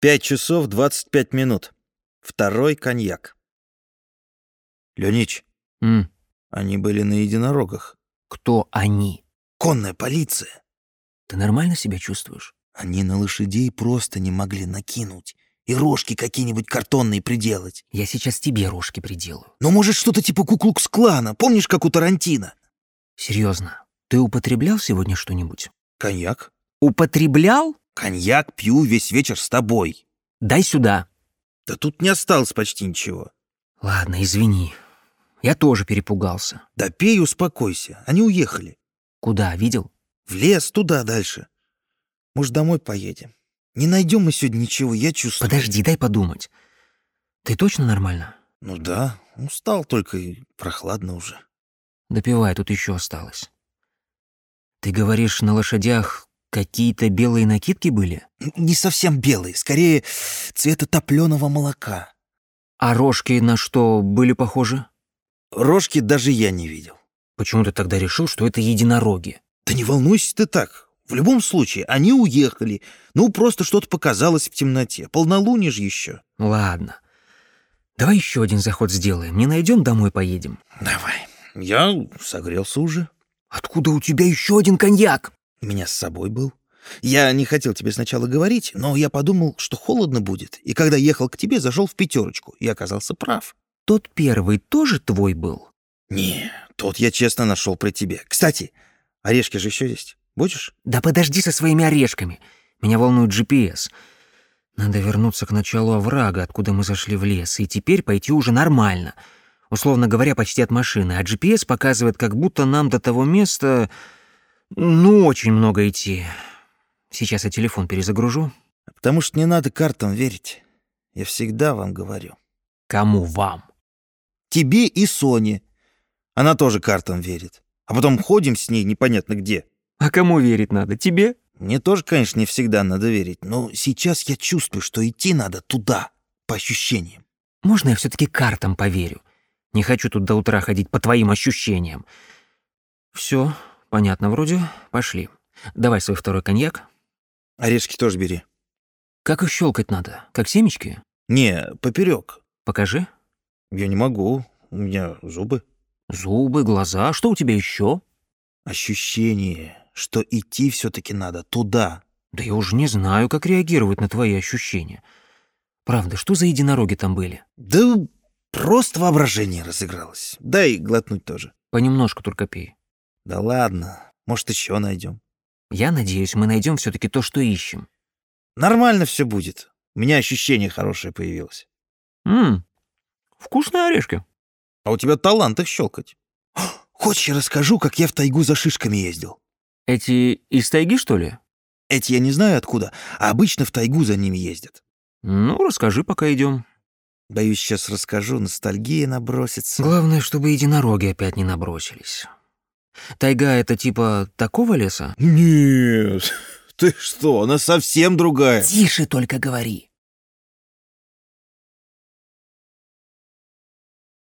Пять часов двадцать пять минут. Второй коньяк. Леонич, М, они были на единорогах. кто они? Конная полиция. Ты нормально себя чувствуешь? Они на лошадей просто не могли накинуть. И рожки какие-нибудь картонные приделать. Я сейчас тебе рожки приделаю. Ну, может, что-то типа Куклукс-клана. Помнишь, как у Тарантино? Серьезно, ты употреблял сегодня что-нибудь? Коньяк. Употреблял? Коньяк пью весь вечер с тобой. Дай сюда. Да тут не осталось почти ничего. Ладно, извини. Я тоже перепугался. Да пей, успокойся. Они уехали. Куда, видел? В лес, туда дальше. Может, домой поедем? Не найдем мы сегодня ничего, я чувствую. Подожди, дай подумать. Ты точно нормально? Ну да, устал только и прохладно уже. Допивай, тут еще осталось. Ты говоришь, на лошадях какие-то белые накидки были? Не совсем белый, скорее цвета топленого молока. А рожки на что были похожи? Рожки даже я не видел. Почему ты тогда решил, что это единороги? Да не волнуйся ты так. В любом случае, они уехали. Ну, просто что-то показалось в темноте. Полнолуние же еще. Ладно. Давай еще один заход сделаем. Не найдем, домой поедем. Давай. Я согрелся уже. Откуда у тебя еще один коньяк? У меня с собой был. Я не хотел тебе сначала говорить, но я подумал, что холодно будет. И когда ехал к тебе, зашел в пятерочку и оказался прав. Тот первый тоже твой был? Не, тот я честно нашел при тебе. Кстати, орешки же еще есть. Будешь? Да подожди со своими орешками. Меня волнует GPS. Надо вернуться к началу оврага, откуда мы зашли в лес, и теперь пойти уже нормально. Условно говоря, почти от машины. А GPS показывает, как будто нам до того места... Ну, очень много идти. Сейчас я телефон перезагружу. Потому что не надо картам верить. Я всегда вам говорю. Кому вам? Тебе и Соне. Она тоже картам верит. А потом ходим с ней непонятно где. А кому верить надо? Тебе? Мне тоже, конечно, не всегда надо верить, но сейчас я чувствую, что идти надо туда, по ощущениям. Можно я все таки картам поверю? Не хочу тут до утра ходить по твоим ощущениям. Все, понятно вроде. Пошли. Давай свой второй коньяк. Орешки тоже бери. Как их щелкать надо? Как семечки? Не, поперек. Покажи. Я не могу. У меня зубы. Зубы, глаза. Что у тебя еще? Ощущение, что идти все-таки надо туда. Да я уже не знаю, как реагировать на твои ощущения. Правда, что за единороги там были? Да просто воображение разыгралось. Дай глотнуть тоже. Понемножку только пей. Да ладно, может, еще найдем. Я надеюсь, мы найдем все таки то, что ищем. Нормально все будет. У меня ощущение хорошее появилось. Ммм, вкусные орешки. А у тебя талант их щелкать. Хочешь, я расскажу, как я в тайгу за шишками ездил? Эти из тайги, что ли? Эти я не знаю откуда, а обычно в тайгу за ними ездят. Ну, расскажи, пока идем. Боюсь, сейчас расскажу, ностальгия набросится. Главное, чтобы единороги опять не набросились. Тайга — это типа такого леса? Нет, ты что, она совсем другая. Тише только говори.